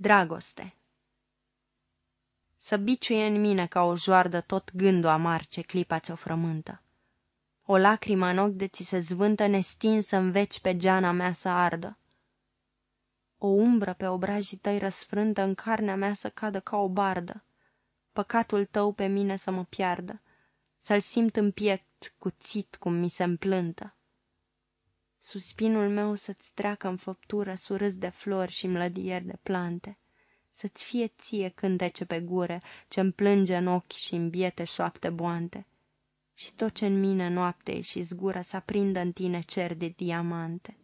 Dragoste Să biciuie în mine ca o joardă tot gândul amar ce clipa ți-o frământă. O lacrimă în ochi de ți se zvântă nestinsă în veci pe geana mea să ardă. O umbră pe obrajii tăi răsfrântă în carnea mea să cadă ca o bardă. Păcatul tău pe mine să mă piardă, să-l simt în piept cuțit cum mi se împlântă. Suspinul meu să-ți treacă în făptură surâs de flori și mlădieri de plante, Să-ți fie ție cântece pe gure ce-mi plânge în ochi și în biete șoapte boante, Și tot ce în mine noapte și zgură să aprindă în tine cer de diamante.